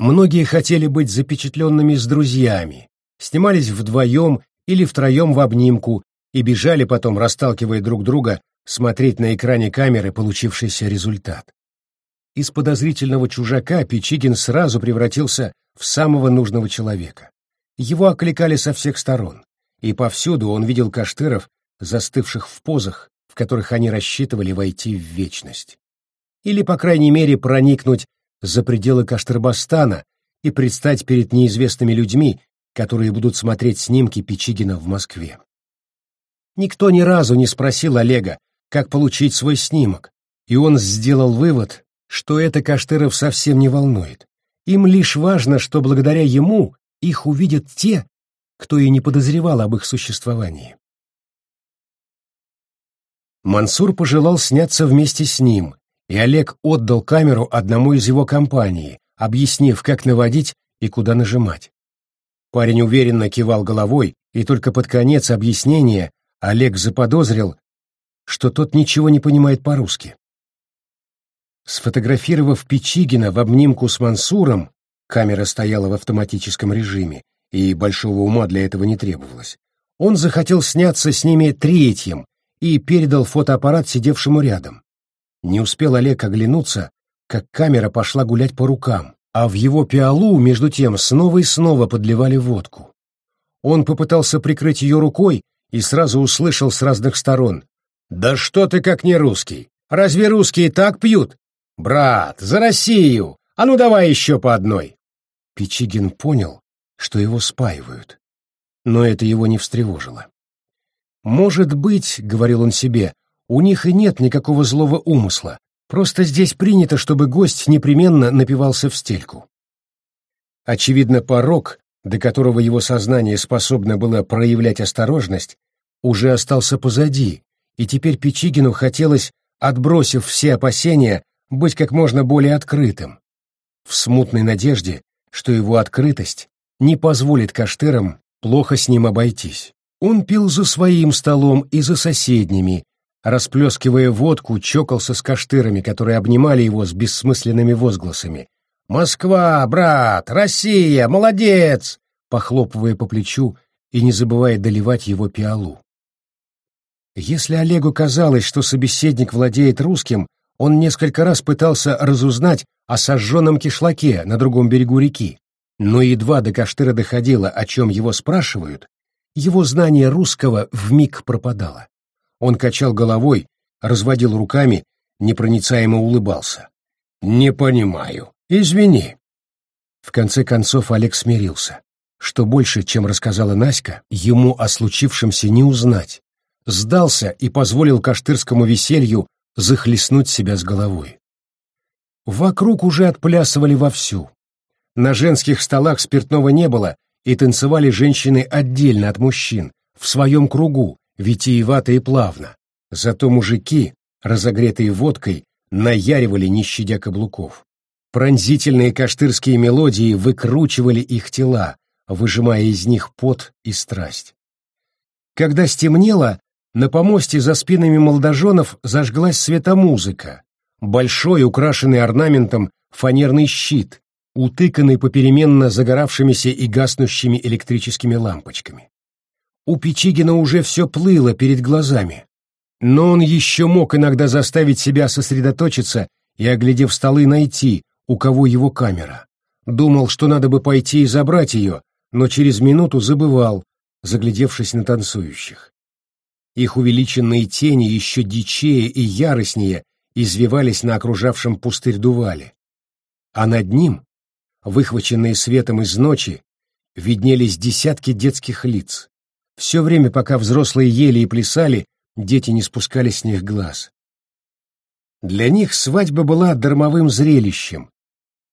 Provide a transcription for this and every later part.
Многие хотели быть запечатленными с друзьями, снимались вдвоем или втроем в обнимку и бежали потом, расталкивая друг друга, смотреть на экране камеры получившийся результат. Из подозрительного чужака Печигин сразу превратился в самого нужного человека. Его окликали со всех сторон, и повсюду он видел каштыров, застывших в позах, в которых они рассчитывали войти в вечность. Или, по крайней мере, проникнуть за пределы Каштырбастана и предстать перед неизвестными людьми, которые будут смотреть снимки Печигина в Москве. Никто ни разу не спросил Олега, как получить свой снимок, и он сделал вывод, что это Каштыров совсем не волнует. Им лишь важно, что благодаря ему их увидят те, кто и не подозревал об их существовании. Мансур пожелал сняться вместе с ним, и Олег отдал камеру одному из его компании, объяснив, как наводить и куда нажимать. Парень уверенно кивал головой, и только под конец объяснения Олег заподозрил, что тот ничего не понимает по-русски. Сфотографировав Печигина в обнимку с Мансуром, камера стояла в автоматическом режиме, и большого ума для этого не требовалось, он захотел сняться с ними третьим и передал фотоаппарат сидевшему рядом. Не успел Олег оглянуться, как камера пошла гулять по рукам, а в его пиалу, между тем, снова и снова подливали водку. Он попытался прикрыть ее рукой и сразу услышал с разных сторон. «Да что ты как не русский? Разве русские так пьют? Брат, за Россию! А ну давай еще по одной!» Пичигин понял, что его спаивают. Но это его не встревожило. «Может быть, — говорил он себе, — у них и нет никакого злого умысла, просто здесь принято, чтобы гость непременно напивался в стельку». Очевидно, порог, до которого его сознание способно было проявлять осторожность, уже остался позади, и теперь Печигину хотелось, отбросив все опасения, быть как можно более открытым, в смутной надежде, что его открытость не позволит Каштырам плохо с ним обойтись. Он пил за своим столом и за соседними, расплескивая водку, чокался с каштырами, которые обнимали его с бессмысленными возгласами. «Москва, брат! Россия! Молодец!» похлопывая по плечу и не забывая доливать его пиалу. Если Олегу казалось, что собеседник владеет русским, он несколько раз пытался разузнать о сожженном кишлаке на другом берегу реки, но едва до Каштыра доходило, о чем его спрашивают, его знание русского вмиг пропадало. Он качал головой, разводил руками, непроницаемо улыбался. «Не понимаю. Извини». В конце концов Олег смирился. Что больше, чем рассказала Наська, ему о случившемся не узнать. Сдался и позволил каштырскому веселью захлестнуть себя с головой. Вокруг уже отплясывали вовсю. На женских столах спиртного не было, и танцевали женщины отдельно от мужчин, в своем кругу, витиевато и плавно. Зато мужики, разогретые водкой, наяривали, не щадя каблуков. Пронзительные каштырские мелодии выкручивали их тела, выжимая из них пот и страсть. Когда стемнело, на помосте за спинами молодоженов зажглась светомузыка, большой, украшенный орнаментом, фанерный щит, утыканный попеременно загоравшимися и гаснущими электрическими лампочками. У Печигина уже все плыло перед глазами, но он еще мог иногда заставить себя сосредоточиться и, оглядев столы, найти, у кого его камера. Думал, что надо бы пойти и забрать ее, но через минуту забывал, заглядевшись на танцующих. Их увеличенные тени еще дичее и яростнее извивались на окружавшем пустырь дувале. А над ним, выхваченные светом из ночи, виднелись десятки детских лиц. Все время, пока взрослые ели и плясали, дети не спускали с них глаз. Для них свадьба была дармовым зрелищем.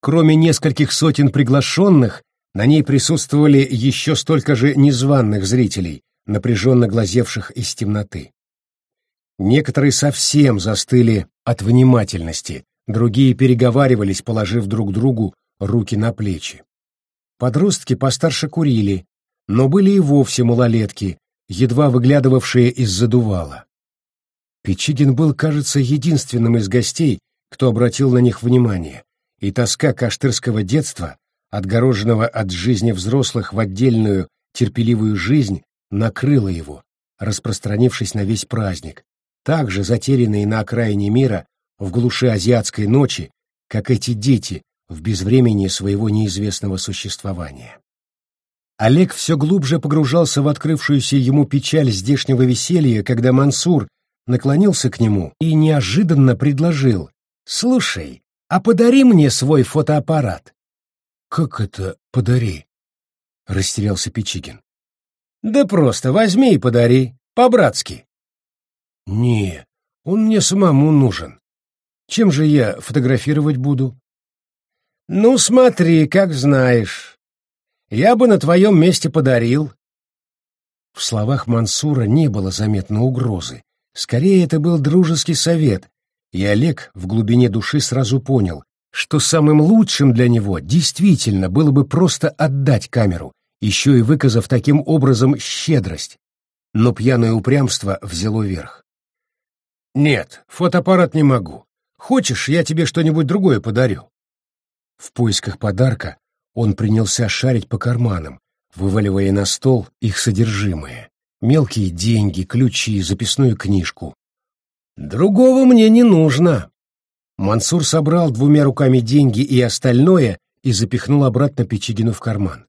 Кроме нескольких сотен приглашенных, на ней присутствовали еще столько же незваных зрителей, напряженно глазевших из темноты. Некоторые совсем застыли от внимательности, другие переговаривались, положив друг другу руки на плечи. Подростки постарше курили, но были и вовсе малолетки, едва выглядывавшие из задувала. Печигин был, кажется, единственным из гостей, кто обратил на них внимание, и тоска каштырского детства отгороженного от жизни взрослых в отдельную терпеливую жизнь, накрыло его, распространившись на весь праздник, также затерянные на окраине мира в глуши азиатской ночи, как эти дети в безвремении своего неизвестного существования. Олег все глубже погружался в открывшуюся ему печаль здешнего веселья, когда Мансур наклонился к нему и неожиданно предложил «Слушай, а подари мне свой фотоаппарат». «Как это подари?» — растерялся Печигин. «Да просто возьми и подари, по-братски». «Не, он мне самому нужен. Чем же я фотографировать буду?» «Ну, смотри, как знаешь. Я бы на твоем месте подарил». В словах Мансура не было заметно угрозы. Скорее, это был дружеский совет, и Олег в глубине души сразу понял, что самым лучшим для него действительно было бы просто отдать камеру, еще и выказав таким образом щедрость. Но пьяное упрямство взяло верх. «Нет, фотоаппарат не могу. Хочешь, я тебе что-нибудь другое подарю?» В поисках подарка он принялся шарить по карманам, вываливая на стол их содержимое. Мелкие деньги, ключи, записную книжку. «Другого мне не нужно». Мансур собрал двумя руками деньги и остальное и запихнул обратно Печигину в карман.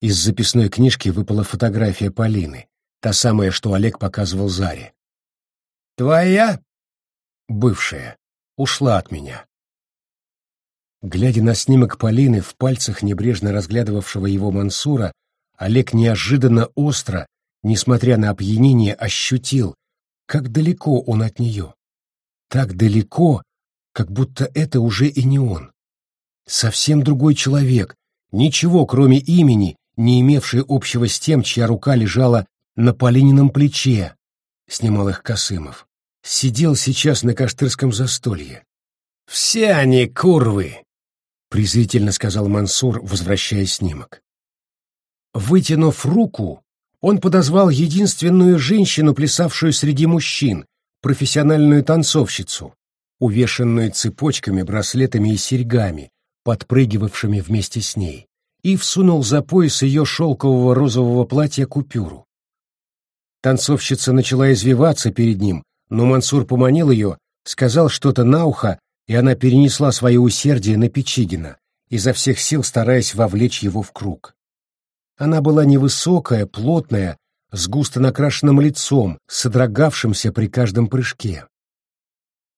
Из записной книжки выпала фотография Полины, та самая, что Олег показывал Заре. «Твоя?» «Бывшая. Ушла от меня». Глядя на снимок Полины в пальцах небрежно разглядывавшего его Мансура, Олег неожиданно остро, несмотря на опьянение, ощутил, как далеко он от нее. Так далеко, как будто это уже и не он. Совсем другой человек, ничего, кроме имени, не имевший общего с тем, чья рука лежала на Полинином плече, снимал их Косымов. Сидел сейчас на Каштырском застолье. «Все они курвы!» — презрительно сказал Мансур, возвращая снимок. Вытянув руку, он подозвал единственную женщину, плясавшую среди мужчин, профессиональную танцовщицу, увешанную цепочками, браслетами и серьгами, подпрыгивавшими вместе с ней, и всунул за пояс ее шелкового розового платья купюру. Танцовщица начала извиваться перед ним, но Мансур поманил ее, сказал что-то на ухо, и она перенесла свое усердие на Печигина, изо всех сил стараясь вовлечь его в круг. Она была невысокая, плотная, с густо накрашенным лицом, содрогавшимся при каждом прыжке.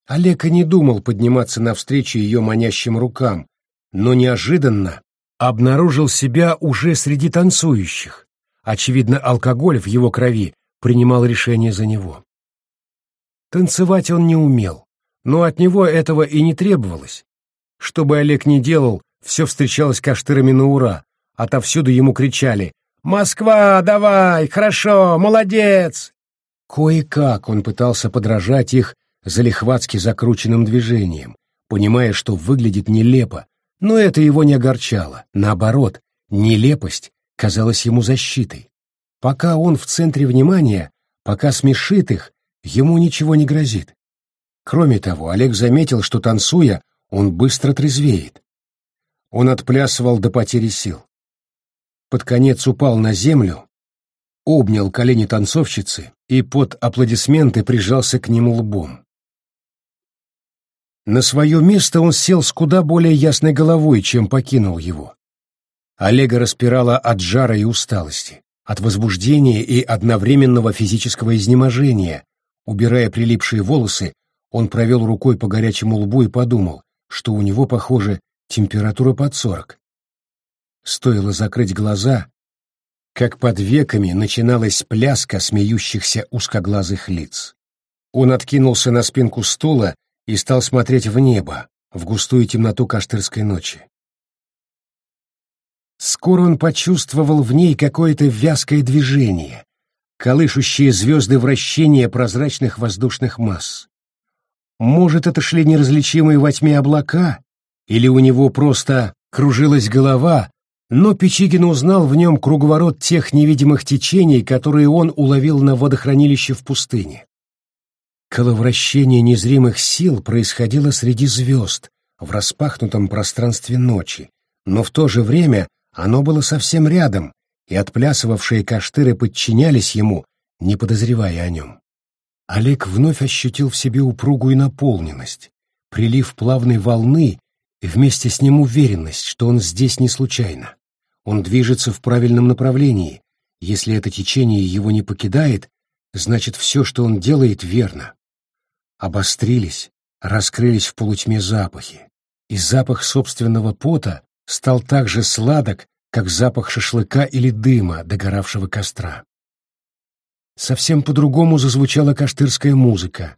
Олег и не думал подниматься навстречу ее манящим рукам, но неожиданно обнаружил себя уже среди танцующих. Очевидно, алкоголь в его крови принимал решение за него. Танцевать он не умел, но от него этого и не требовалось. Что бы Олег ни делал, все встречалось каштырами на ура, Отовсюду ему кричали «Москва, давай! Хорошо! Молодец!» Кое-как он пытался подражать их залихватски закрученным движением, понимая, что выглядит нелепо, но это его не огорчало. Наоборот, нелепость казалась ему защитой. Пока он в центре внимания, пока смешит их, ему ничего не грозит. Кроме того, Олег заметил, что, танцуя, он быстро трезвеет. Он отплясывал до потери сил под конец упал на землю, обнял колени танцовщицы и под аплодисменты прижался к ним лбом. На свое место он сел с куда более ясной головой, чем покинул его. Олега распирала от жара и усталости, от возбуждения и одновременного физического изнеможения. Убирая прилипшие волосы, он провел рукой по горячему лбу и подумал, что у него, похоже, температура под сорок. Стоило закрыть глаза, как под веками начиналась пляска смеющихся узкоглазых лиц. Он откинулся на спинку стула и стал смотреть в небо, в густую темноту каштырской ночи. Скоро он почувствовал в ней какое-то вязкое движение, колышущие звезды вращения прозрачных воздушных масс. Может, это шли неразличимые во тьме облака, или у него просто кружилась голова, но Печигин узнал в нем круговорот тех невидимых течений, которые он уловил на водохранилище в пустыне. Коловращение незримых сил происходило среди звезд, в распахнутом пространстве ночи, но в то же время оно было совсем рядом, и отплясывавшие каштыры подчинялись ему, не подозревая о нем. Олег вновь ощутил в себе упругую наполненность, прилив плавной волны и вместе с ним уверенность, что он здесь не случайно. Он движется в правильном направлении. Если это течение его не покидает, значит, все, что он делает, верно. Обострились, раскрылись в полутьме запахи, и запах собственного пота стал так же сладок, как запах шашлыка или дыма догоравшего костра. Совсем по-другому зазвучала каштырская музыка.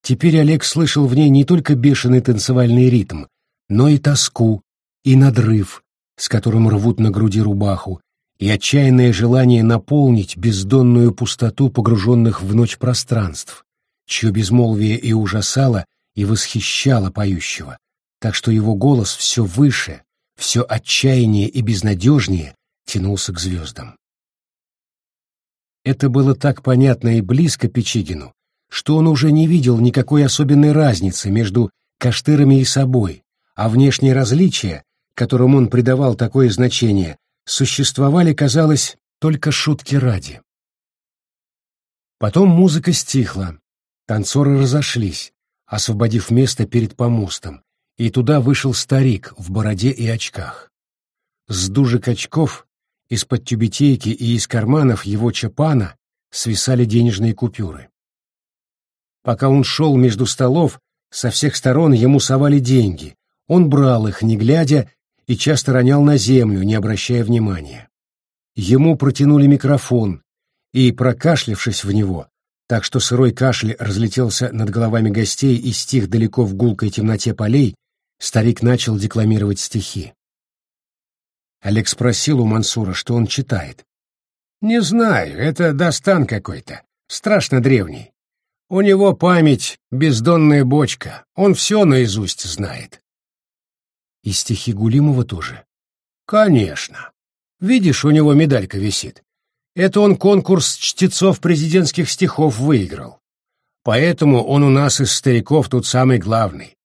Теперь Олег слышал в ней не только бешеный танцевальный ритм, но и тоску, и надрыв, с которым рвут на груди рубаху, и отчаянное желание наполнить бездонную пустоту погруженных в ночь пространств, чье безмолвие и ужасало, и восхищало поющего, так что его голос все выше, все отчаяннее и безнадежнее тянулся к звездам. Это было так понятно и близко Печигину, что он уже не видел никакой особенной разницы между Каштырами и собой, а внешние различия, которым он придавал такое значение, существовали, казалось, только шутки ради. Потом музыка стихла, танцоры разошлись, освободив место перед помостом, и туда вышел старик в бороде и очках. С дужек очков, из-под тюбетейки и из карманов его чапана свисали денежные купюры. Пока он шел между столов, со всех сторон ему совали деньги. Он брал их, не глядя, и часто ронял на землю, не обращая внимания. Ему протянули микрофон, и, прокашлявшись в него, так что сырой кашель разлетелся над головами гостей и стих далеко в гулкой темноте полей, старик начал декламировать стихи. Олег спросил у Мансура, что он читает. «Не знаю, это Достан какой-то, страшно древний. У него память — бездонная бочка, он все наизусть знает». «И стихи Гулимова тоже?» «Конечно. Видишь, у него медалька висит. Это он конкурс чтецов президентских стихов выиграл. Поэтому он у нас из стариков тут самый главный.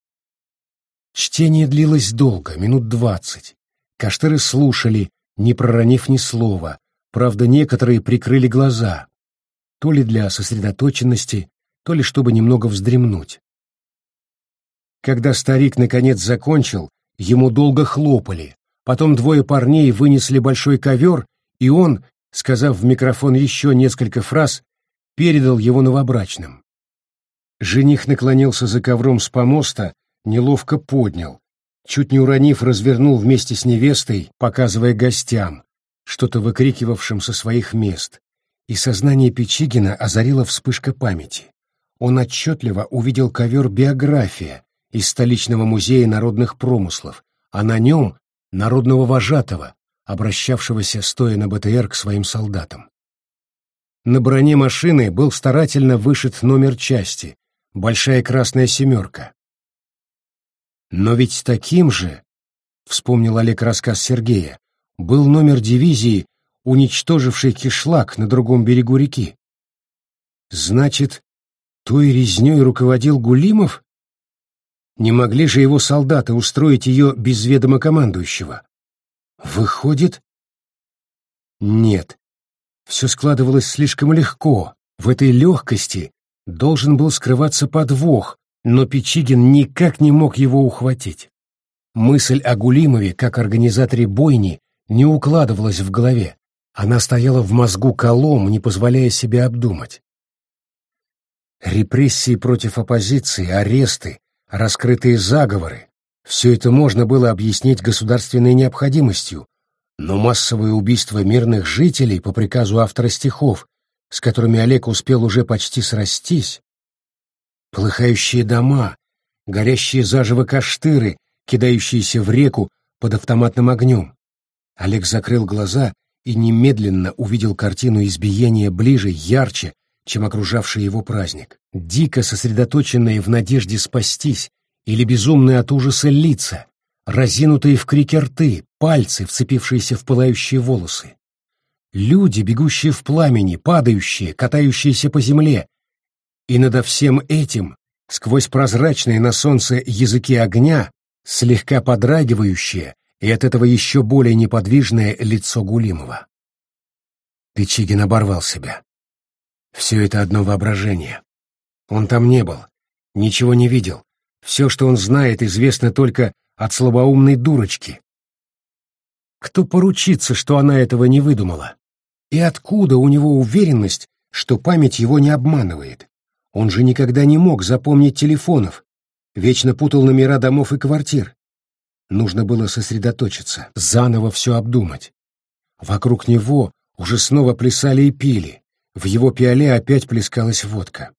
Чтение длилось долго, минут двадцать. Каштыры слушали, не проронив ни слова, правда, некоторые прикрыли глаза, то ли для сосредоточенности, то ли чтобы немного вздремнуть. Когда старик наконец закончил, ему долго хлопали, потом двое парней вынесли большой ковер, и он, сказав в микрофон еще несколько фраз, передал его новобрачным. Жених наклонился за ковром с помоста неловко поднял, чуть не уронив, развернул вместе с невестой, показывая гостям, что-то выкрикивавшим со своих мест, и сознание Печигина озарила вспышка памяти. Он отчетливо увидел ковер «Биография» из столичного музея народных промыслов, а на нем — народного вожатого, обращавшегося, стоя на БТР, к своим солдатам. На броне машины был старательно вышит номер части, большая красная семерка. Но ведь таким же, вспомнил Олег рассказ Сергея, был номер дивизии, уничтоживший кишлак на другом берегу реки. Значит, той резней руководил Гулимов? Не могли же его солдаты устроить ее без ведома командующего? Выходит? Нет. Все складывалось слишком легко. В этой легкости должен был скрываться подвох, но Печигин никак не мог его ухватить. Мысль о Гулимове как организаторе бойни не укладывалась в голове. Она стояла в мозгу колом, не позволяя себе обдумать. Репрессии против оппозиции, аресты, раскрытые заговоры — все это можно было объяснить государственной необходимостью, но массовое убийство мирных жителей по приказу автора стихов, с которыми Олег успел уже почти срастись, Полыхающие дома, горящие заживо каштыры, кидающиеся в реку под автоматным огнем. Олег закрыл глаза и немедленно увидел картину избиения ближе, ярче, чем окружавший его праздник. Дико сосредоточенные в надежде спастись или безумные от ужаса лица, разинутые в крике рты, пальцы, вцепившиеся в пылающие волосы. Люди, бегущие в пламени, падающие, катающиеся по земле, и над всем этим, сквозь прозрачные на солнце языки огня, слегка подрагивающие и от этого еще более неподвижное лицо Гулимова. Печигин оборвал себя. Все это одно воображение. Он там не был, ничего не видел. Все, что он знает, известно только от слабоумной дурочки. Кто поручится, что она этого не выдумала? И откуда у него уверенность, что память его не обманывает? Он же никогда не мог запомнить телефонов, вечно путал номера домов и квартир. Нужно было сосредоточиться, заново все обдумать. Вокруг него уже снова плясали и пили. В его пиале опять плескалась водка.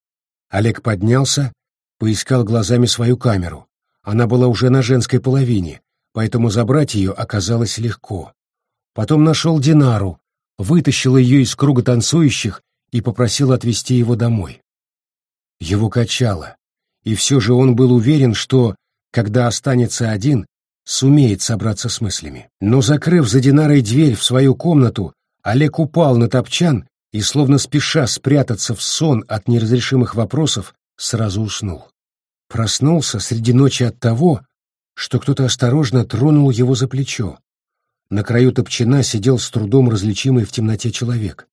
Олег поднялся, поискал глазами свою камеру. Она была уже на женской половине, поэтому забрать ее оказалось легко. Потом нашел Динару, вытащил ее из круга танцующих и попросил отвезти его домой. Его качало, и все же он был уверен, что, когда останется один, сумеет собраться с мыслями. Но, закрыв за Динарой дверь в свою комнату, Олег упал на топчан и, словно спеша спрятаться в сон от неразрешимых вопросов, сразу уснул. Проснулся среди ночи от того, что кто-то осторожно тронул его за плечо. На краю топчана сидел с трудом различимый в темноте человек.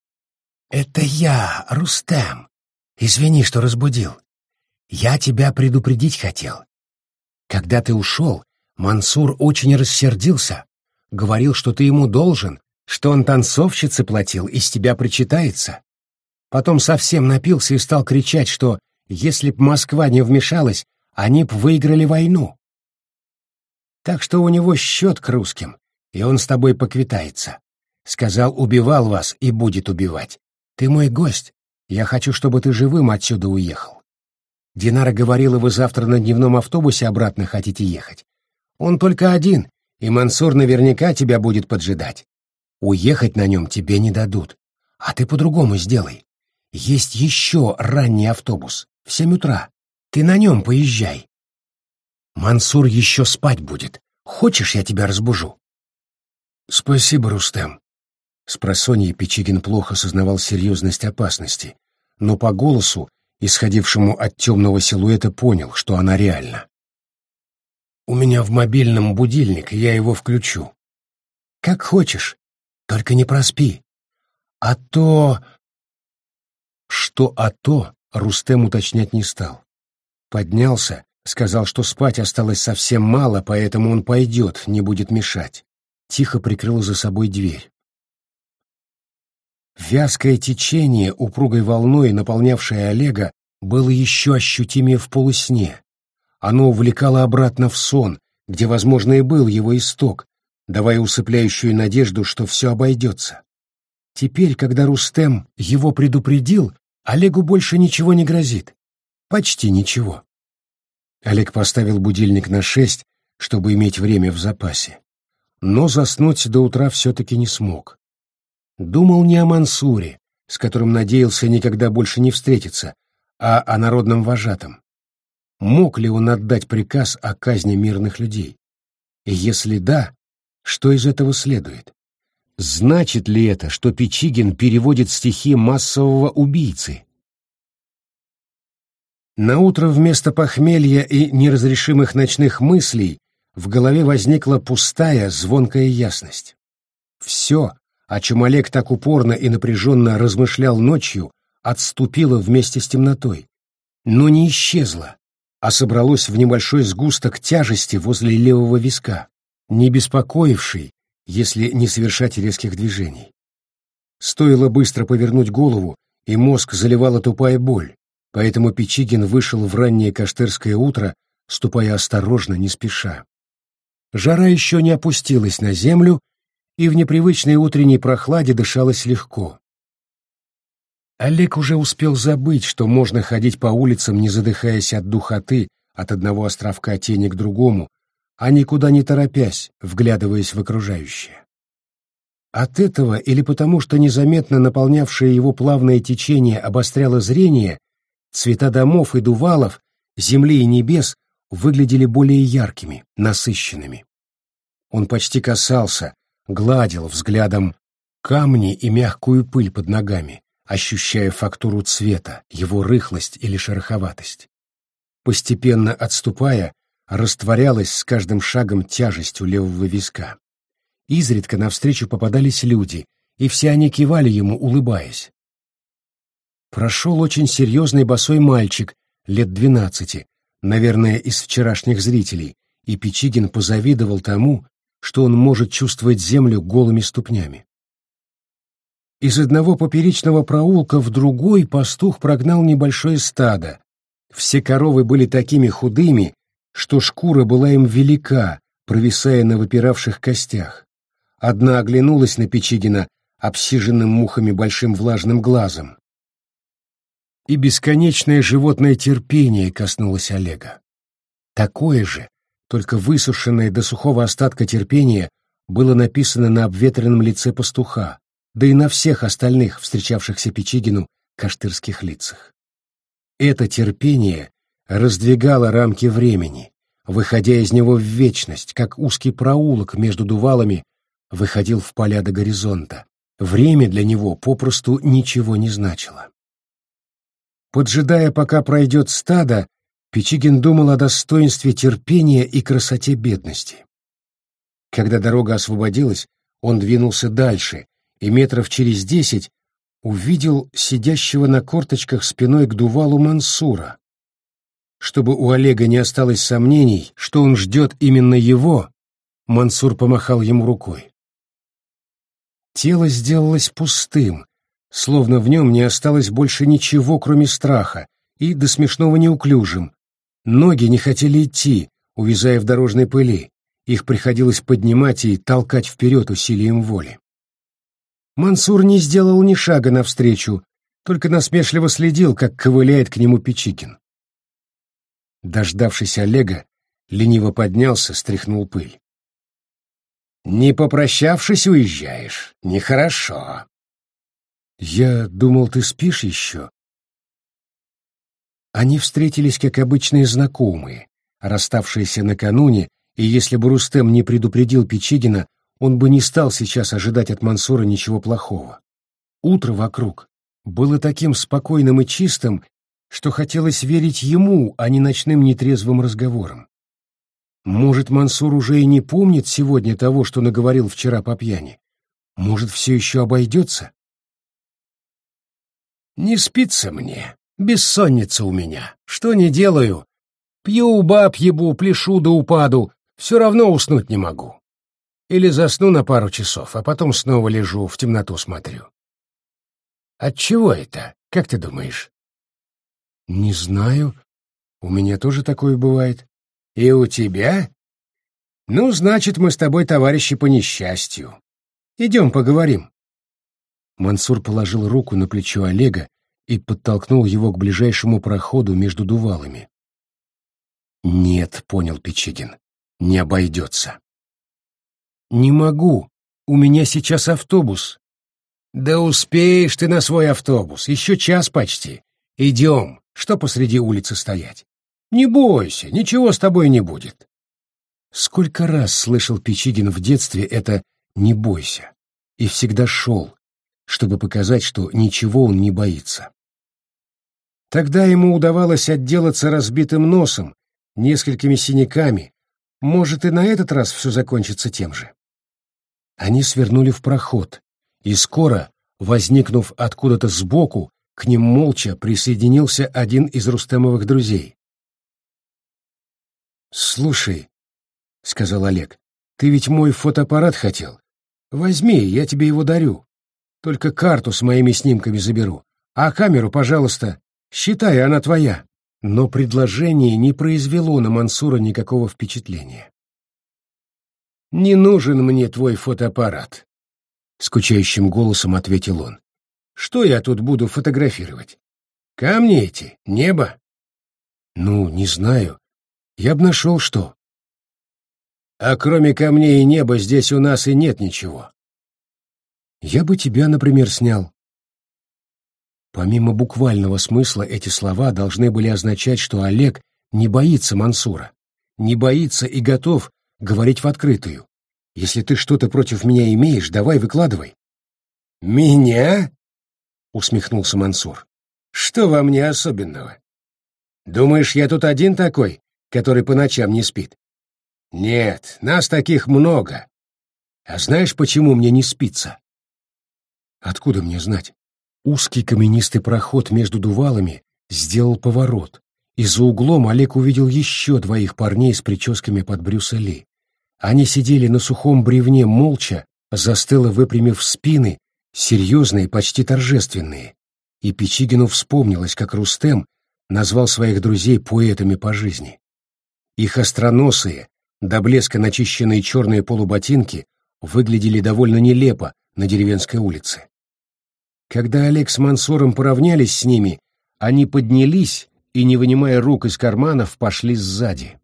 «Это я, Рустем. Извини, что разбудил. Я тебя предупредить хотел. Когда ты ушел, Мансур очень рассердился. Говорил, что ты ему должен, что он танцовщице платил и с тебя причитается. Потом совсем напился и стал кричать, что если б Москва не вмешалась, они б выиграли войну. Так что у него счет к русским, и он с тобой поквитается. Сказал, убивал вас и будет убивать. Ты мой гость, я хочу, чтобы ты живым отсюда уехал. Динара говорила, вы завтра на дневном автобусе обратно хотите ехать. Он только один, и Мансур наверняка тебя будет поджидать. Уехать на нем тебе не дадут. А ты по-другому сделай. Есть еще ранний автобус, в семь утра. Ты на нем поезжай. Мансур еще спать будет. Хочешь, я тебя разбужу? Спасибо, Рустем. Спросонья Печигин плохо сознавал серьезность опасности, но по голосу, исходившему от темного силуэта, понял, что она реальна. У меня в мобильном будильник, я его включу. Как хочешь, только не проспи. А то... Что «а то» Рустем уточнять не стал. Поднялся, сказал, что спать осталось совсем мало, поэтому он пойдет, не будет мешать. Тихо прикрыл за собой дверь. Вязкое течение, упругой волной, наполнявшее Олега, было еще ощутимее в полусне. Оно увлекало обратно в сон, где, возможно, и был его исток, давая усыпляющую надежду, что все обойдется. Теперь, когда Рустем его предупредил, Олегу больше ничего не грозит. Почти ничего. Олег поставил будильник на шесть, чтобы иметь время в запасе. Но заснуть до утра все-таки не смог. Думал не о Мансуре, с которым надеялся никогда больше не встретиться, а о народном вожатом. Мог ли он отдать приказ о казни мирных людей? Если да, что из этого следует? Значит ли это, что Печигин переводит стихи массового убийцы? На утро вместо похмелья и неразрешимых ночных мыслей в голове возникла пустая, звонкая ясность. Все, о чем Олег так упорно и напряженно размышлял ночью, отступило вместе с темнотой, но не исчезло, а собралось в небольшой сгусток тяжести возле левого виска не беспокоивший, если не совершать резких движений. Стоило быстро повернуть голову, и мозг заливала тупая боль, поэтому Печигин вышел в раннее каштерское утро, ступая осторожно, не спеша. Жара еще не опустилась на землю, и в непривычной утренней прохладе дышалось легко. Олег уже успел забыть, что можно ходить по улицам, не задыхаясь от духоты, от одного островка тени к другому, а никуда не торопясь, вглядываясь в окружающее. От этого или потому, что незаметно наполнявшее его плавное течение обостряло зрение, цвета домов и дувалов, земли и небес выглядели более яркими, насыщенными. Он почти касался, гладил взглядом камни и мягкую пыль под ногами, ощущая фактуру цвета, его рыхлость или шероховатость. Постепенно отступая, растворялась с каждым шагом тяжестью левого виска. Изредка навстречу попадались люди, и все они кивали ему, улыбаясь. Прошел очень серьезный босой мальчик, лет двенадцати, наверное, из вчерашних зрителей, и Печигин позавидовал тому, что он может чувствовать землю голыми ступнями. Из одного поперечного проулка в другой пастух прогнал небольшое стадо. Все коровы были такими худыми, что шкура была им велика, провисая на выпиравших костях. Одна оглянулась на Печигина обсиженным мухами большим влажным глазом. И бесконечное животное терпение коснулось Олега. Такое же, только высушенное до сухого остатка терпения, было написано на обветренном лице пастуха, да и на всех остальных, встречавшихся Печигину, каштырских лицах. Это терпение раздвигало рамки времени, выходя из него в вечность, как узкий проулок между дувалами выходил в поля до горизонта. Время для него попросту ничего не значило. Поджидая, пока пройдет стадо, Печигин думал о достоинстве терпения и красоте бедности. Когда дорога освободилась, он двинулся дальше, и метров через десять увидел сидящего на корточках спиной к дувалу Мансура. Чтобы у Олега не осталось сомнений, что он ждет именно его, Мансур помахал ему рукой. Тело сделалось пустым, словно в нем не осталось больше ничего, кроме страха, и до смешного неуклюжим. Ноги не хотели идти, увязая в дорожной пыли, их приходилось поднимать и толкать вперед усилием воли. Мансур не сделал ни шага навстречу, только насмешливо следил, как ковыляет к нему Печикин. Дождавшись Олега, лениво поднялся, стряхнул пыль. «Не попрощавшись, уезжаешь. Нехорошо». «Я думал, ты спишь еще?» Они встретились как обычные знакомые, расставшиеся накануне, и если бы Рустем не предупредил Печигина, он бы не стал сейчас ожидать от Мансура ничего плохого. Утро вокруг было таким спокойным и чистым, что хотелось верить ему, а не ночным нетрезвым разговорам. Может, Мансур уже и не помнит сегодня того, что наговорил вчера по пьяни? Может, все еще обойдется? Не спится мне, бессонница у меня. Что не делаю? Пью, баб ебу, пляшу да упаду, все равно уснуть не могу. Или засну на пару часов, а потом снова лежу, в темноту смотрю. Отчего это, как ты думаешь? Не знаю. У меня тоже такое бывает. И у тебя? Ну, значит, мы с тобой товарищи по несчастью. Идем поговорим. Мансур положил руку на плечо Олега и подтолкнул его к ближайшему проходу между дувалами. «Нет», — понял Печигин, — «не обойдется». «Не могу. У меня сейчас автобус». «Да успеешь ты на свой автобус. Еще час почти. Идем. Что посреди улицы стоять? Не бойся, ничего с тобой не будет». Сколько раз слышал Печигин в детстве это «не бойся» и всегда шел, чтобы показать, что ничего он не боится. Тогда ему удавалось отделаться разбитым носом, несколькими синяками. Может, и на этот раз все закончится тем же. Они свернули в проход, и скоро, возникнув откуда-то сбоку, к ним молча присоединился один из Рустемовых друзей. «Слушай», — сказал Олег, — «ты ведь мой фотоаппарат хотел? Возьми, я тебе его дарю. Только карту с моими снимками заберу. А камеру, пожалуйста, считай, она твоя». Но предложение не произвело на Мансура никакого впечатления. «Не нужен мне твой фотоаппарат», — скучающим голосом ответил он. «Что я тут буду фотографировать? Камни эти? Небо?» «Ну, не знаю. Я б нашел что». «А кроме камней и неба здесь у нас и нет ничего». «Я бы тебя, например, снял». Помимо буквального смысла эти слова должны были означать, что Олег не боится Мансура, не боится и готов говорить в открытую. Если ты что-то против меня имеешь, давай выкладывай. Меня? усмехнулся Мансур. Что во мне особенного? Думаешь, я тут один такой, который по ночам не спит? Нет, нас таких много. А знаешь, почему мне не спится? Откуда мне знать? Узкий каменистый проход между дувалами сделал поворот, и за углом Олег увидел еще двоих парней с прическами под Брюса Ли. Они сидели на сухом бревне молча, застыло выпрямив спины, серьезные, почти торжественные. И Печигину вспомнилось, как Рустем назвал своих друзей поэтами по жизни. Их остроносые, до блеска начищенные черные полуботинки выглядели довольно нелепо на деревенской улице. Когда Олег с Мансуром поравнялись с ними, они поднялись и, не вынимая рук из карманов, пошли сзади.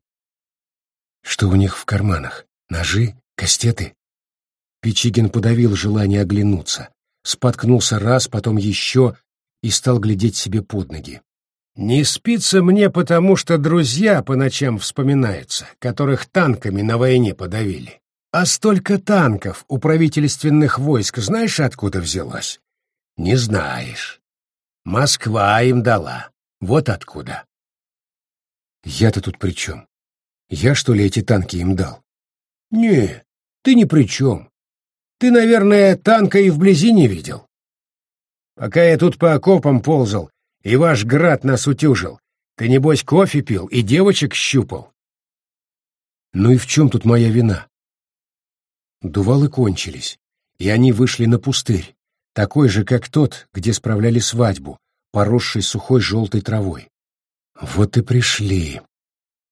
Что у них в карманах? Ножи? Кастеты? Печигин подавил желание оглянуться, споткнулся раз, потом еще и стал глядеть себе под ноги. Не спится мне, потому что друзья по ночам вспоминаются, которых танками на войне подавили. А столько танков у правительственных войск знаешь, откуда взялось? Не знаешь. Москва им дала. Вот откуда. Я-то тут при чем? Я, что ли, эти танки им дал? Не, ты ни при чем. Ты, наверное, танка и вблизи не видел. Пока я тут по окопам ползал, и ваш град нас утюжил. Ты, небось, кофе пил и девочек щупал? Ну и в чем тут моя вина? Дувалы кончились, и они вышли на пустырь, такой же, как тот, где справляли свадьбу, поросший сухой желтой травой. Вот и пришли,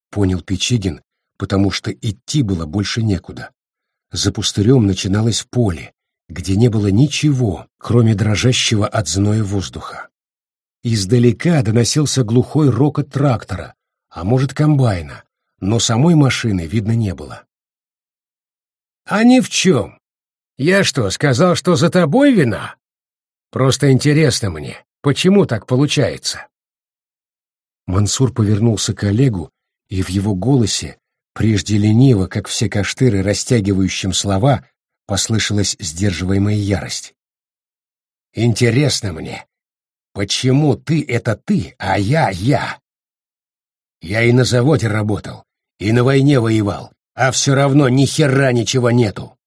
понял Печигин, потому что идти было больше некуда. За пустырем начиналось поле, где не было ничего, кроме дрожащего от зноя воздуха. Издалека доносился глухой рокот трактора, а может комбайна, но самой машины видно не было. «А ни в чем. Я что, сказал, что за тобой вина? Просто интересно мне, почему так получается?» Мансур повернулся к Олегу, и в его голосе, прежде лениво, как все каштыры, растягивающим слова, послышалась сдерживаемая ярость. «Интересно мне, Почему ты — это ты, а я — я? Я и на заводе работал, и на войне воевал, а все равно ни хера ничего нету.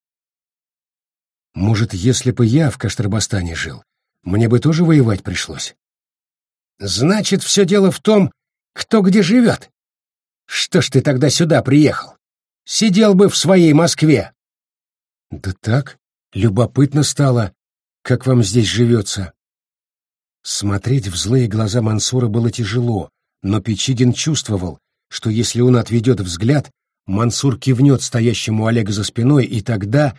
Может, если бы я в Каштарбастане жил, мне бы тоже воевать пришлось? Значит, все дело в том, кто где живет. Что ж ты тогда сюда приехал? Сидел бы в своей Москве. Да так, любопытно стало, как вам здесь живется. Смотреть в злые глаза Мансура было тяжело, но Печигин чувствовал, что если он отведет взгляд, Мансур кивнет стоящему Олега за спиной, и тогда...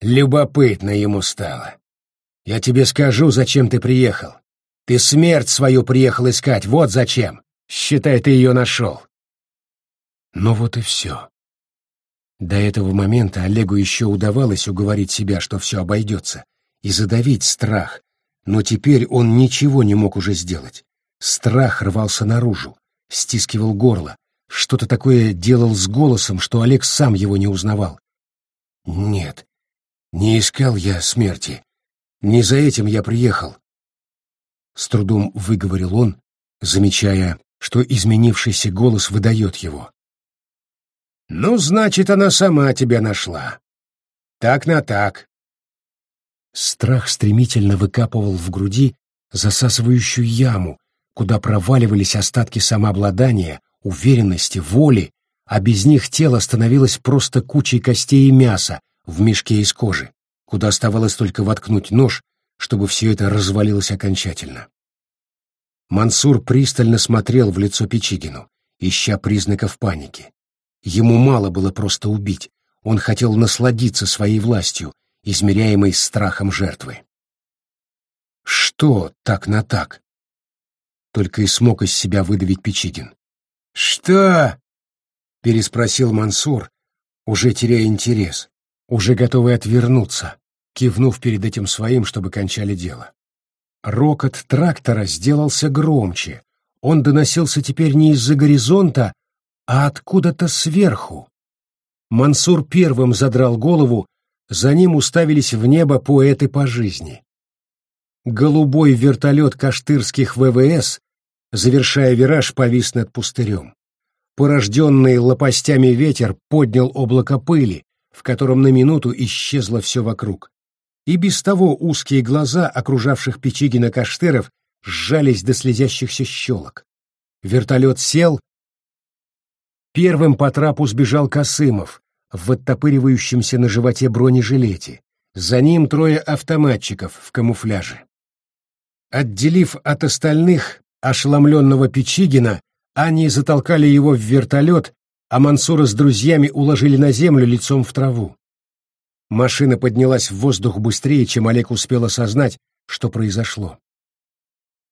Любопытно ему стало. «Я тебе скажу, зачем ты приехал. Ты смерть свою приехал искать, вот зачем. Считай, ты ее нашел». Но вот и все. До этого момента Олегу еще удавалось уговорить себя, что все обойдется, и задавить страх, но теперь он ничего не мог уже сделать. Страх рвался наружу, стискивал горло, что-то такое делал с голосом, что Олег сам его не узнавал. «Нет, не искал я смерти. Не за этим я приехал», — с трудом выговорил он, замечая, что изменившийся голос выдает его. «Ну, значит, она сама тебя нашла. Так на так. Страх стремительно выкапывал в груди засасывающую яму, куда проваливались остатки самообладания, уверенности, воли, а без них тело становилось просто кучей костей и мяса в мешке из кожи, куда оставалось только воткнуть нож, чтобы все это развалилось окончательно. Мансур пристально смотрел в лицо Печигину, ища признаков паники. Ему мало было просто убить, он хотел насладиться своей властью, измеряемый страхом жертвы. «Что так на так?» Только и смог из себя выдавить Печигин. «Что?» — переспросил Мансур, уже теряя интерес, уже готовый отвернуться, кивнув перед этим своим, чтобы кончали дело. Рокот трактора сделался громче. Он доносился теперь не из-за горизонта, а откуда-то сверху. Мансур первым задрал голову за ним уставились в небо поэты по жизни. Голубой вертолет каштырских ВВС, завершая вираж, повис над пустырем. Порожденный лопастями ветер поднял облако пыли, в котором на минуту исчезло все вокруг. И без того узкие глаза окружавших Печигина каштеров сжались до слезящихся щелок. Вертолет сел. Первым по трапу сбежал Косымов в оттопыривающемся на животе бронежилете. За ним трое автоматчиков в камуфляже. Отделив от остальных ошеломленного Печигина, они затолкали его в вертолет, а Мансура с друзьями уложили на землю лицом в траву. Машина поднялась в воздух быстрее, чем Олег успел осознать, что произошло.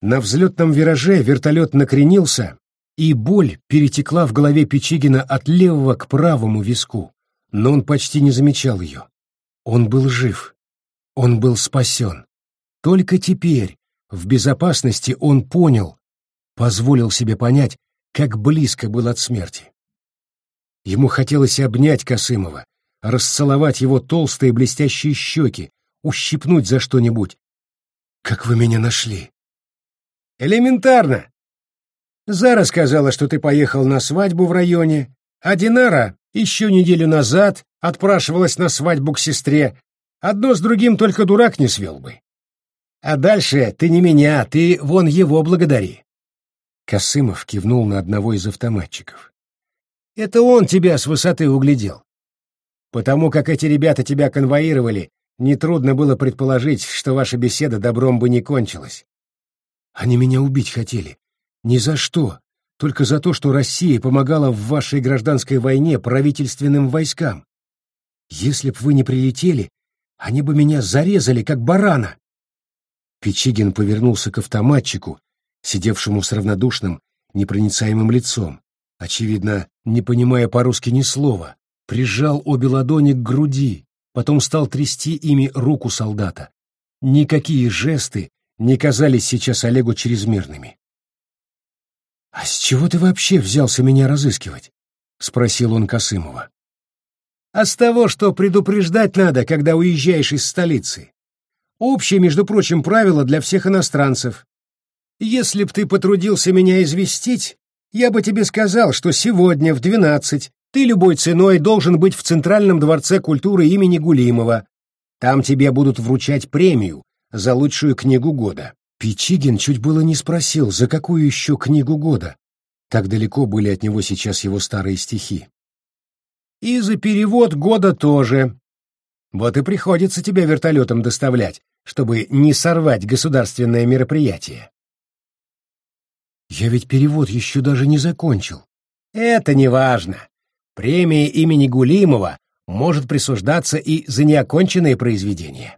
На взлетном вираже вертолет накренился, и боль перетекла в голове Печигина от левого к правому виску, но он почти не замечал ее. Он был жив. Он был спасен. Только теперь, в безопасности, он понял, позволил себе понять, как близко был от смерти. Ему хотелось обнять Косымова, расцеловать его толстые блестящие щеки, ущипнуть за что-нибудь. «Как вы меня нашли?» «Элементарно. Зара сказала, что ты поехал на свадьбу в районе, а Динара еще неделю назад отпрашивалась на свадьбу к сестре. Одно с другим только дурак не свел бы. А дальше ты не меня, ты вон его благодари». Косымов кивнул на одного из автоматчиков. «Это он тебя с высоты углядел. Потому как эти ребята тебя конвоировали, нетрудно было предположить, что ваша беседа добром бы не кончилась. Они меня убить хотели. Ни за что. Только за то, что Россия помогала в вашей гражданской войне правительственным войскам. Если б вы не прилетели, они бы меня зарезали, как барана. Печигин повернулся к автоматчику, сидевшему с равнодушным, непроницаемым лицом, очевидно, не понимая по-русски ни слова, прижал обе ладони к груди, потом стал трясти ими руку солдата. Никакие жесты не казались сейчас Олегу чрезмерными. «А с чего ты вообще взялся меня разыскивать?» — спросил он Косымова. «А с того, что предупреждать надо, когда уезжаешь из столицы. Общее, между прочим, правило для всех иностранцев. Если б ты потрудился меня известить, я бы тебе сказал, что сегодня в двенадцать ты любой ценой должен быть в Центральном дворце культуры имени Гулимова. Там тебе будут вручать премию за лучшую книгу года. Пичигин чуть было не спросил, за какую еще книгу года. Так далеко были от него сейчас его старые стихи. И за перевод года тоже. Вот и приходится тебя вертолетом доставлять, чтобы не сорвать государственное мероприятие. Я ведь перевод еще даже не закончил. Это не важно. Премия имени Гулимова может присуждаться и за неоконченные произведения.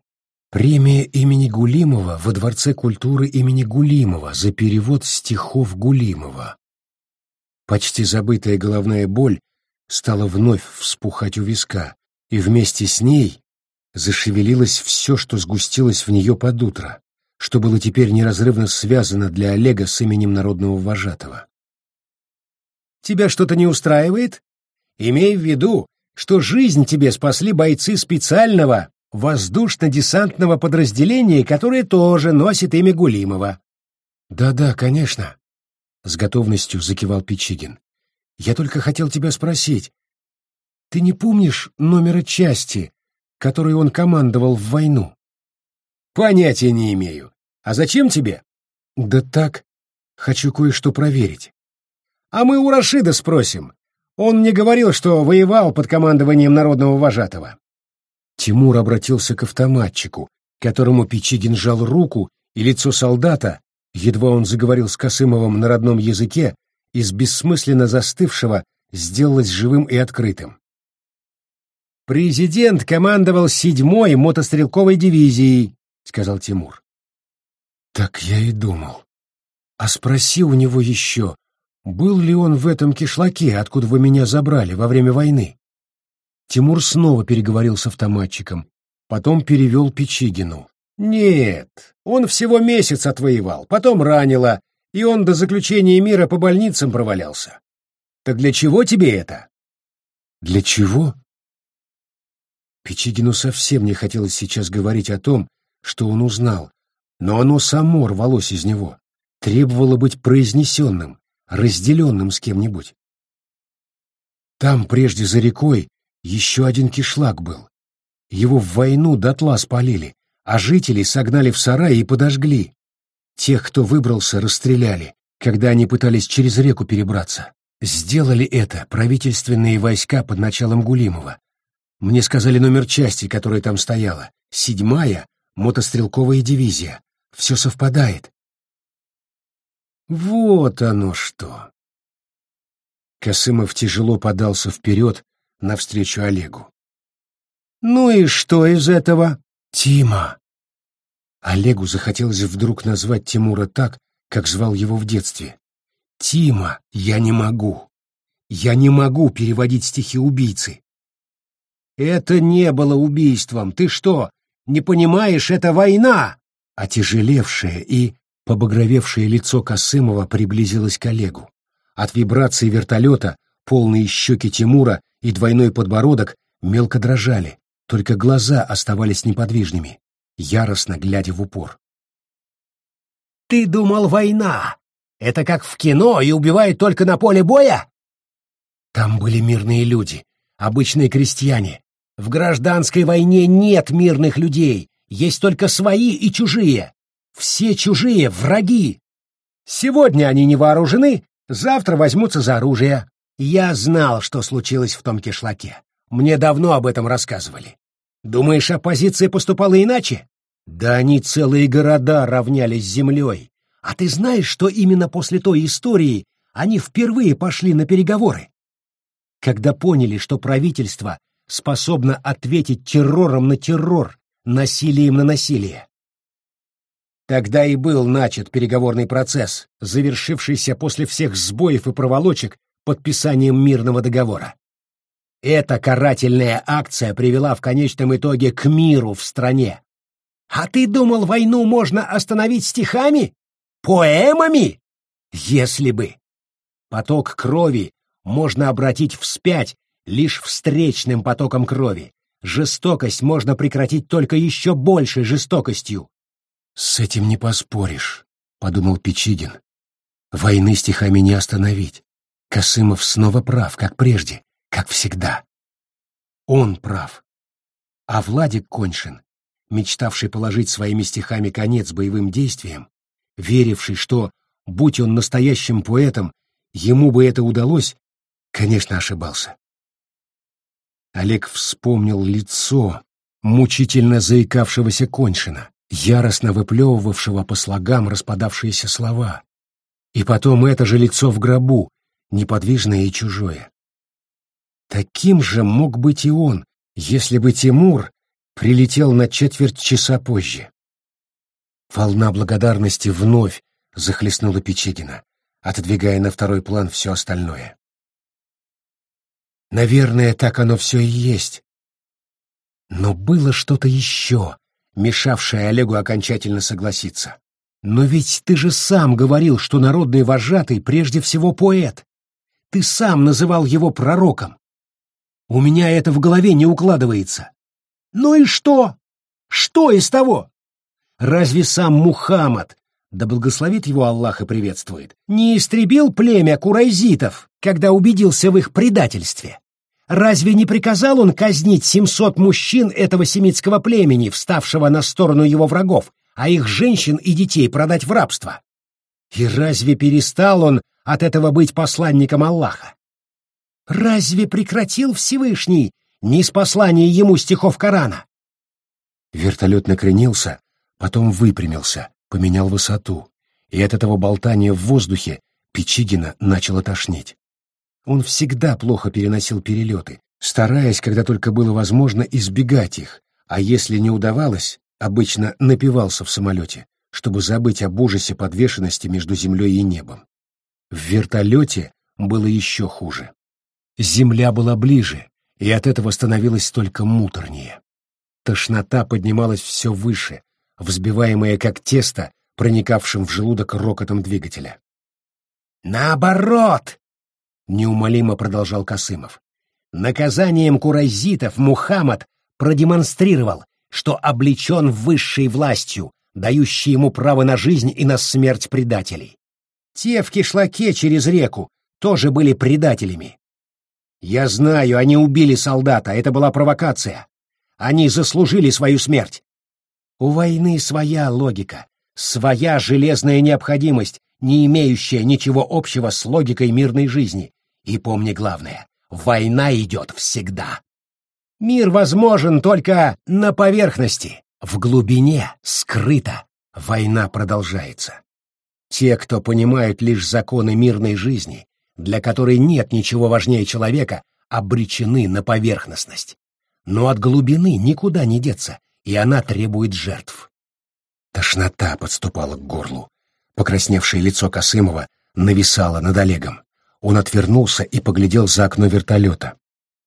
Премия имени Гулимова во Дворце культуры имени Гулимова за перевод стихов Гулимова. Почти забытая головная боль стала вновь вспухать у виска, и вместе с ней зашевелилось все, что сгустилось в нее под утро, что было теперь неразрывно связано для Олега с именем народного вожатого. «Тебя что-то не устраивает?» Имей в виду, что жизнь тебе спасли бойцы специального воздушно-десантного подразделения, которое тоже носит имя Гулимова. Да-да, конечно, с готовностью закивал Пичигин. Я только хотел тебя спросить. Ты не помнишь номера части, которой он командовал в войну? Понятия не имею. А зачем тебе? Да так, хочу кое-что проверить. А мы у Рашида спросим. Он мне говорил, что воевал под командованием народного вожатого. Тимур обратился к автоматчику, которому Пичигин жал руку, и лицо солдата, едва он заговорил с Косымовым на родном языке, из бессмысленно застывшего сделалось живым и открытым. «Президент командовал седьмой мотострелковой дивизией», — сказал Тимур. «Так я и думал. А спроси у него еще, был ли он в этом кишлаке, откуда вы меня забрали во время войны? Тимур снова переговорил с автоматчиком, потом перевел Печигину. Нет, он всего месяц отвоевал, потом ранило, и он до заключения мира по больницам провалялся. Так для чего тебе это? Для чего? Печигину совсем не хотелось сейчас говорить о том, что он узнал, но оно само рвалось из него, требовало быть произнесенным, разделенным с кем-нибудь. Там, прежде за рекой, еще один кишлак был. Его в войну дотла спалили, а жителей согнали в сарай и подожгли. Тех, кто выбрался, расстреляли, когда они пытались через реку перебраться. Сделали это правительственные войска под началом Гулимова. Мне сказали номер части, которая там стояла. Седьмая — мотострелковая дивизия. Все совпадает. Вот оно что. Косымов тяжело подался вперед навстречу Олегу. «Ну и что из этого?» «Тима!» Олегу захотелось вдруг назвать Тимура так, как звал его в детстве. «Тима, я не могу. Я не могу переводить стихи убийцы». «Это не было убийством. Ты что, не понимаешь, это война!» Отяжелевшее и побагровевшее лицо Косымова приблизилось к Олегу. От вибрации вертолета полные щеки Тимура и двойной подбородок мелко дрожали, только глаза оставались неподвижными, яростно глядя в упор. «Ты думал, война? Это как в кино и убивают только на поле боя?» Там были мирные люди, обычные крестьяне. В гражданской войне нет мирных людей, есть только свои и чужие. Все чужие — враги. Сегодня они не вооружены, завтра возьмутся за оружие. Я знал, что случилось в том кишлаке. Мне давно об этом рассказывали. Думаешь, оппозиция поступала иначе? Да они целые города равнялись с землей. А ты знаешь, что именно после той истории они впервые пошли на переговоры? Когда поняли, что правительство способно ответить террором на террор, насилием на насилие. Тогда и был начат переговорный процесс, завершившийся после всех сбоев и проволочек подписанием мирного договора. Эта карательная акция привела в конечном итоге к миру в стране. А ты думал, войну можно остановить стихами? Поэмами? Если бы. Поток крови можно обратить вспять лишь встречным потоком крови. Жестокость можно прекратить только еще большей жестокостью. «С этим не поспоришь», — подумал Печигин. «Войны стихами не остановить. Косымов снова прав, как прежде, как всегда. Он прав. А Владик Коньшин, мечтавший положить своими стихами конец боевым действиям, веривший, что, будь он настоящим поэтом, ему бы это удалось, конечно, ошибался. Олег вспомнил лицо мучительно заикавшегося Коньшина, яростно выплевывавшего по слогам распадавшиеся слова, и потом это же лицо в гробу, неподвижное и чужое. Таким же мог быть и он, если бы Тимур прилетел на четверть часа позже. Волна благодарности вновь захлестнула Печигина, отодвигая на второй план все остальное. Наверное, так оно все и есть. Но было что-то еще, мешавшее Олегу окончательно согласиться. Но ведь ты же сам говорил, что народный вожатый прежде всего поэт. Ты сам называл его пророком. У меня это в голове не укладывается. Ну и что? Что из того? Разве сам Мухаммад, да благословит его Аллах и приветствует, не истребил племя курайзитов, когда убедился в их предательстве? Разве не приказал он казнить семьсот мужчин этого семитского племени, вставшего на сторону его врагов, а их женщин и детей продать в рабство? И разве перестал он от этого быть посланником Аллаха? Разве прекратил Всевышний не с послания ему стихов Корана? Вертолет накренился, потом выпрямился, поменял высоту, и от этого болтания в воздухе Печигина начало тошнить. Он всегда плохо переносил перелеты, стараясь, когда только было возможно, избегать их, а если не удавалось, обычно напивался в самолете, чтобы забыть об ужасе подвешенности между землей и небом. В вертолете было еще хуже. Земля была ближе, и от этого становилось только муторнее. Тошнота поднималась все выше, взбиваемая как тесто, проникавшим в желудок рокотом двигателя. «Наоборот!» — неумолимо продолжал Касымов. «Наказанием курайзитов Мухаммад продемонстрировал, что облечен высшей властью, дающей ему право на жизнь и на смерть предателей. Те в кишлаке через реку тоже были предателями. Я знаю, они убили солдата, это была провокация. Они заслужили свою смерть. У войны своя логика, своя железная необходимость, не имеющая ничего общего с логикой мирной жизни. И помни главное, война идет всегда. Мир возможен только на поверхности, в глубине, скрыто. Война продолжается. Те, кто понимают лишь законы мирной жизни, для которой нет ничего важнее человека, обречены на поверхностность. Но от глубины никуда не деться, и она требует жертв. Тошнота подступала к горлу. Покрасневшее лицо Косымова нависало над Олегом. Он отвернулся и поглядел за окно вертолета.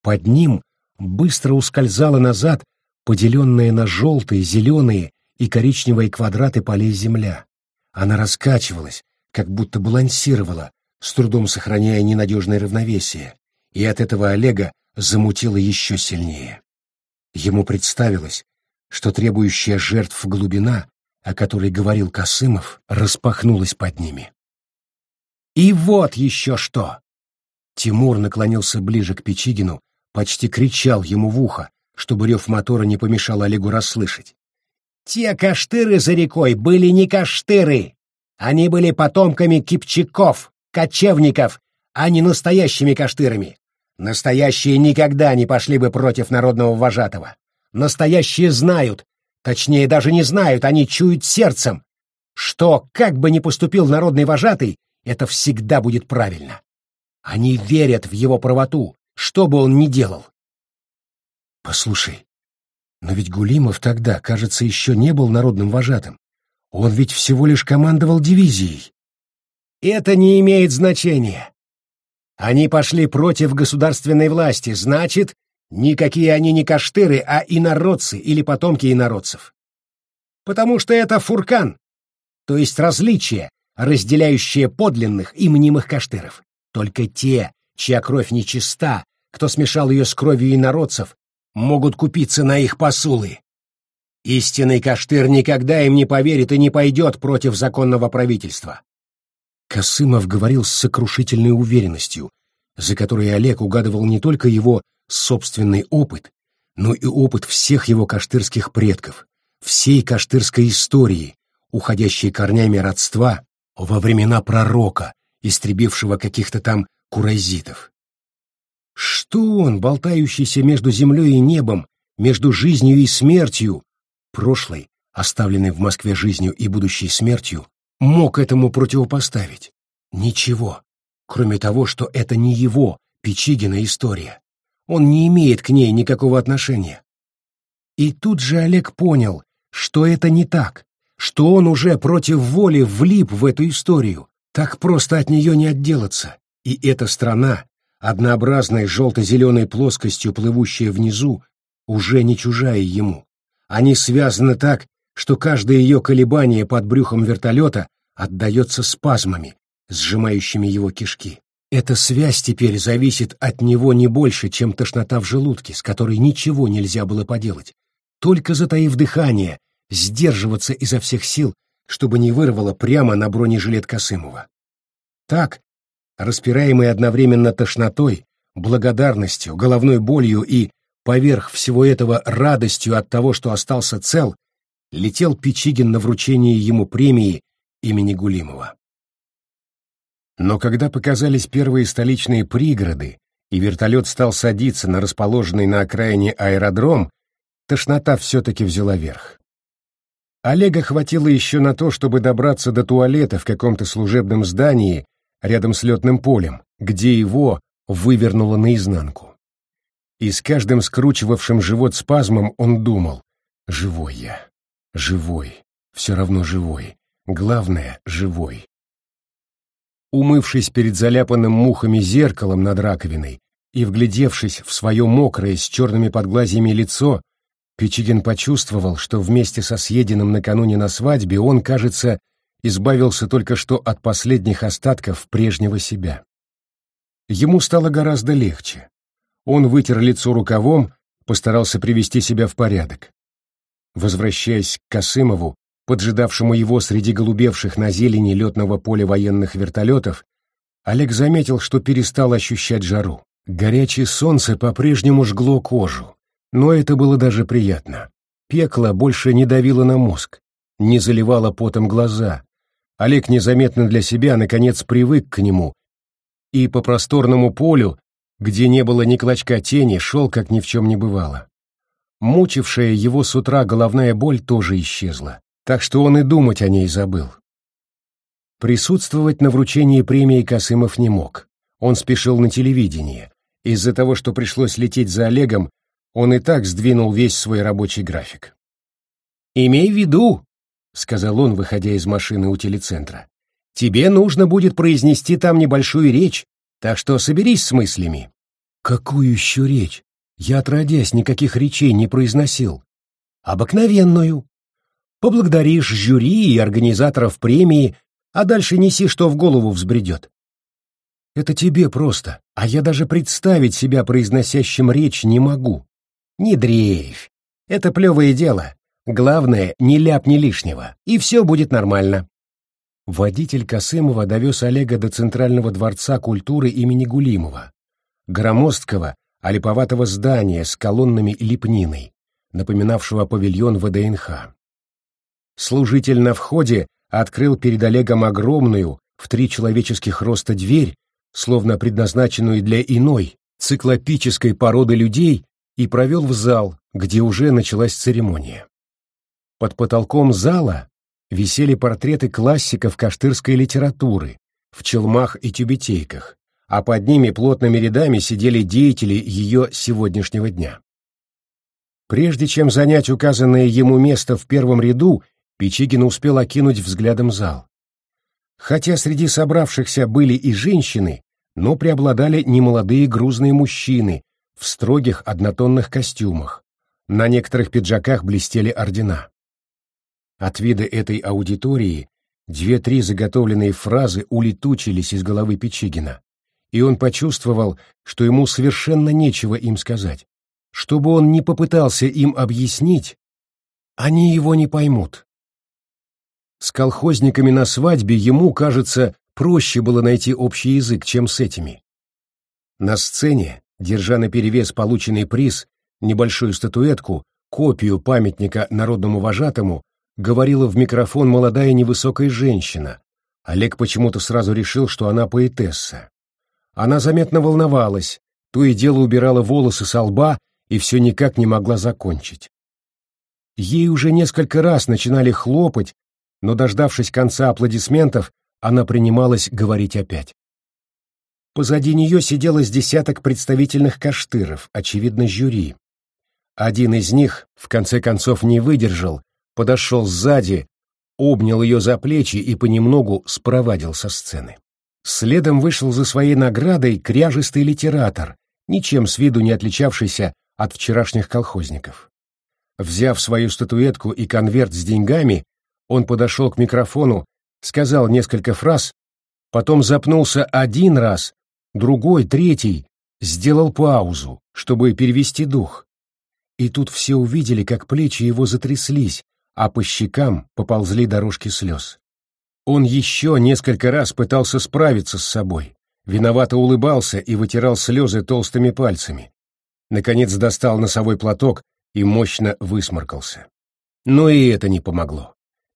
Под ним быстро ускользала назад поделенная на желтые, зеленые и коричневые квадраты полей земля. Она раскачивалась, как будто балансировала, с трудом сохраняя ненадежное равновесие, и от этого Олега замутило еще сильнее. Ему представилось, что требующая жертв глубина, о которой говорил Косымов, распахнулась под ними. «И вот еще что!» Тимур наклонился ближе к Печигину, почти кричал ему в ухо, чтобы рев мотора не помешал Олегу расслышать. «Те каштыры за рекой были не каштыры! Они были потомками кипчаков, кочевников, а не настоящими каштырами. Настоящие никогда не пошли бы против народного вожатого. Настоящие знают, точнее даже не знают, они чуют сердцем, что, как бы ни поступил народный вожатый, это всегда будет правильно. Они верят в его правоту, что бы он ни делал. Послушай, но ведь Гулимов тогда, кажется, еще не был народным вожатым. Он ведь всего лишь командовал дивизией. Это не имеет значения. Они пошли против государственной власти, значит, никакие они не каштыры, а инородцы или потомки инородцев. Потому что это фуркан, то есть различие, разделяющее подлинных и мнимых каштыров. Только те, чья кровь нечиста, кто смешал ее с кровью инородцев, могут купиться на их посулы. Истинный каштыр никогда им не поверит и не пойдет против законного правительства. Косымов говорил с сокрушительной уверенностью, за которой Олег угадывал не только его собственный опыт, но и опыт всех его каштырских предков, всей каштырской истории, уходящей корнями родства во времена пророка, истребившего каких-то там курайзитов. Что он, болтающийся между землей и небом, между жизнью и смертью, прошлой, оставленной в Москве жизнью и будущей смертью, мог этому противопоставить? Ничего, кроме того, что это не его, Печигина, история. Он не имеет к ней никакого отношения. И тут же Олег понял, что это не так, что он уже против воли влип в эту историю, так просто от нее не отделаться. И эта страна, однообразной желто-зеленой плоскостью, плывущая внизу, уже не чужая ему. Они связаны так, что каждое ее колебание под брюхом вертолета отдается спазмами, сжимающими его кишки. Эта связь теперь зависит от него не больше, чем тошнота в желудке, с которой ничего нельзя было поделать. Только затаив дыхание, сдерживаться изо всех сил, чтобы не вырвало прямо на бронежилет Косымова. Так, распираемый одновременно тошнотой, благодарностью, головной болью и, поверх всего этого, радостью от того, что остался цел, летел Печигин на вручение ему премии имени Гулимова. Но когда показались первые столичные пригороды, и вертолет стал садиться на расположенный на окраине аэродром, тошнота все-таки взяла верх. Олега хватило еще на то, чтобы добраться до туалета в каком-то служебном здании рядом с летным полем, где его вывернуло наизнанку. И с каждым скручивавшим живот спазмом он думал «Живой я, живой, все равно живой, главное — живой». Умывшись перед заляпанным мухами зеркалом над раковиной и вглядевшись в свое мокрое с черными подглазьями лицо, Печигин почувствовал, что вместе со съеденным накануне на свадьбе он, кажется, избавился только что от последних остатков прежнего себя. Ему стало гораздо легче. Он вытер лицо рукавом, постарался привести себя в порядок. Возвращаясь к Косымову, поджидавшему его среди голубевших на зелени летного поля военных вертолетов, Олег заметил, что перестал ощущать жару. Горячее солнце по-прежнему жгло кожу, но это было даже приятно. Пекло больше не давило на мозг, не заливало потом глаза. Олег незаметно для себя наконец привык к нему и по просторному полю, где не было ни клочка тени, шел, как ни в чем не бывало. Мучившая его с утра головная боль тоже исчезла, так что он и думать о ней забыл. Присутствовать на вручении премии Касымов не мог. Он спешил на телевидение. Из-за того, что пришлось лететь за Олегом, он и так сдвинул весь свой рабочий график. «Имей в виду», — сказал он, выходя из машины у телецентра, «тебе нужно будет произнести там небольшую речь, так что соберись с мыслями». «Какую еще речь? Я, отродясь, никаких речей не произносил». «Обыкновенную. Поблагодаришь жюри и организаторов премии, а дальше неси, что в голову взбредет. Это тебе просто, а я даже представить себя произносящим речь не могу. Не дрейфь. Это плевое дело. Главное, не ляпни лишнего, и все будет нормально. Водитель Косымова довез Олега до Центрального дворца культуры имени Гулимова, громоздкого, олиповатого здания с колоннами и лепниной, напоминавшего павильон ВДНХ. Служитель на входе открыл перед Олегом огромную, в три человеческих роста дверь, словно предназначенную для иной, циклопической породы людей, и провел в зал, где уже началась церемония. Под потолком зала висели портреты классиков каштырской литературы в челмах и тюбетейках, а под ними плотными рядами сидели деятели ее сегодняшнего дня. Прежде чем занять указанное ему место в первом ряду, Печигин успел окинуть взглядом зал. Хотя среди собравшихся были и женщины, но преобладали немолодые грузные мужчины в строгих однотонных костюмах. На некоторых пиджаках блестели ордена. От вида этой аудитории две-три заготовленные фразы улетучились из головы Печигина, и он почувствовал, что ему совершенно нечего им сказать. Чтобы он не попытался им объяснить, они его не поймут. С колхозниками на свадьбе ему, кажется, проще было найти общий язык, чем с этими. На сцене, держа наперевес полученный приз, небольшую статуэтку, копию памятника народному вожатому, говорила в микрофон молодая невысокая женщина. Олег почему-то сразу решил, что она поэтесса. Она заметно волновалась, то и дело убирала волосы со лба и все никак не могла закончить. Ей уже несколько раз начинали хлопать, но, дождавшись конца аплодисментов, она принималась говорить опять. Позади нее сидело с десяток представительных каштыров, очевидно, жюри. Один из них, в конце концов, не выдержал, подошел сзади, обнял ее за плечи и понемногу спровадил со сцены. Следом вышел за своей наградой кряжистый литератор, ничем с виду не отличавшийся от вчерашних колхозников. Взяв свою статуэтку и конверт с деньгами, он подошел к микрофону сказал несколько фраз, потом запнулся один раз, другой, третий, сделал паузу, чтобы перевести дух. И тут все увидели, как плечи его затряслись, а по щекам поползли дорожки слез. Он еще несколько раз пытался справиться с собой, виновато улыбался и вытирал слезы толстыми пальцами. Наконец достал носовой платок и мощно высморкался. Но и это не помогло.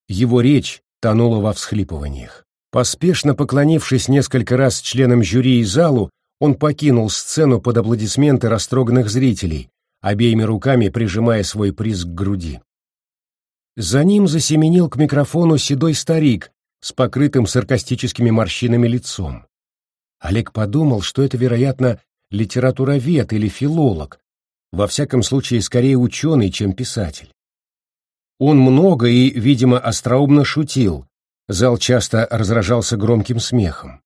Его речь, тонула во всхлипываниях. Поспешно поклонившись несколько раз членам жюри и залу, он покинул сцену под аплодисменты растроганных зрителей, обеими руками прижимая свой приз к груди. За ним засеменил к микрофону седой старик с покрытым саркастическими морщинами лицом. Олег подумал, что это, вероятно, литературовед или филолог, во всяком случае, скорее ученый, чем писатель. Он много и, видимо, остроумно шутил, зал часто разражался громким смехом.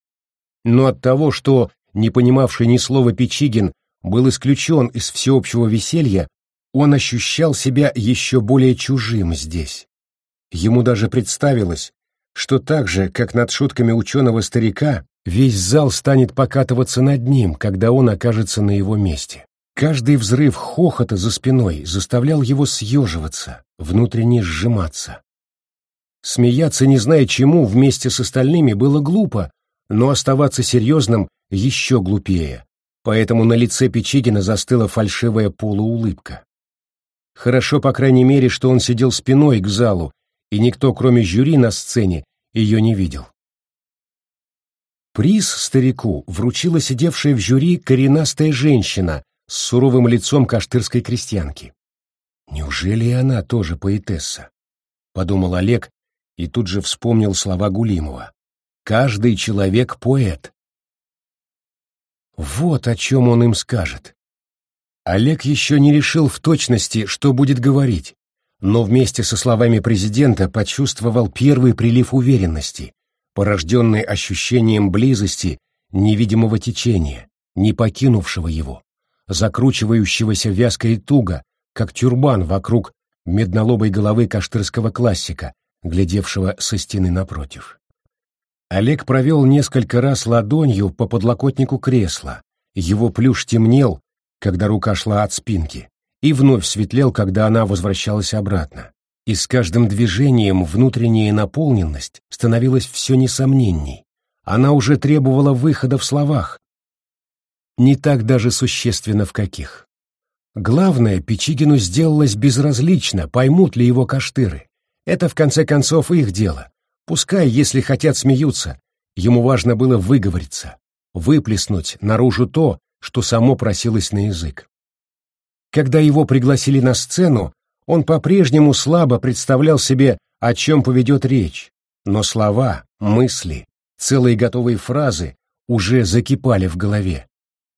Но от того, что, не понимавший ни слова Печигин, был исключен из всеобщего веселья, он ощущал себя еще более чужим здесь. Ему даже представилось, что так же, как над шутками ученого старика, весь зал станет покатываться над ним, когда он окажется на его месте. Каждый взрыв хохота за спиной заставлял его съеживаться, внутренне сжиматься. Смеяться, не зная чему, вместе с остальными было глупо, но оставаться серьезным еще глупее. поэтому на лице Печигина застыла фальшивая полуулыбка. Хорошо, по крайней мере, что он сидел спиной к залу, и никто, кроме жюри на сцене, ее не видел. Приз старику вручила сидевшая в жюри коренастая женщина с суровым лицом каштырской крестьянки. «Неужели и она тоже поэтесса?» — подумал Олег и тут же вспомнил слова Гулимова. «Каждый человек — поэт». Вот о чем он им скажет. Олег еще не решил в точности, что будет говорить, но вместе со словами президента почувствовал первый прилив уверенности, порожденный ощущением близости невидимого течения, не покинувшего его, закручивающегося вязко и туго, как тюрбан вокруг меднолобой головы каштырского классика, глядевшего со стены напротив. Олег провел несколько раз ладонью по подлокотнику кресла, его плюш темнел, когда рука шла от спинки, и вновь светлел, когда она возвращалась обратно. И с каждым движением внутренняя наполненность становилась все несомненней. Она уже требовала выхода в словах. Не так даже существенно в каких. Главное, Печигину сделалось безразлично, поймут ли его каштыры. Это, в конце концов, их дело. Пускай, если хотят, смеются. Ему важно было выговориться, выплеснуть наружу то, что само просилось на язык. Когда его пригласили на сцену, он по-прежнему слабо представлял себе, о чем поведет речь, но слова, мысли, целые готовые фразы уже закипали в голове,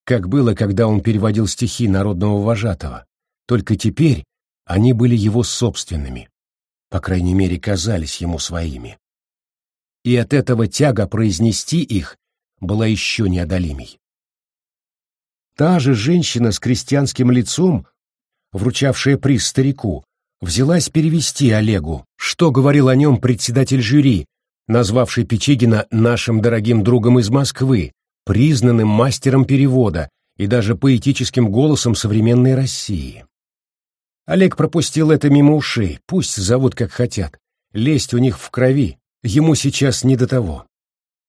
как было, когда он переводил стихи народного вожатого, только теперь они были его собственными, по крайней мере, казались ему своими. И от этого тяга произнести их была еще неодолимей. Та же женщина с крестьянским лицом, вручавшая приз старику, взялась перевести Олегу, что говорил о нем председатель жюри, назвавший Печигина нашим дорогим другом из Москвы, признанным мастером перевода и даже поэтическим голосом современной России. Олег пропустил это мимо ушей, пусть зовут как хотят. Лезть у них в крови, ему сейчас не до того.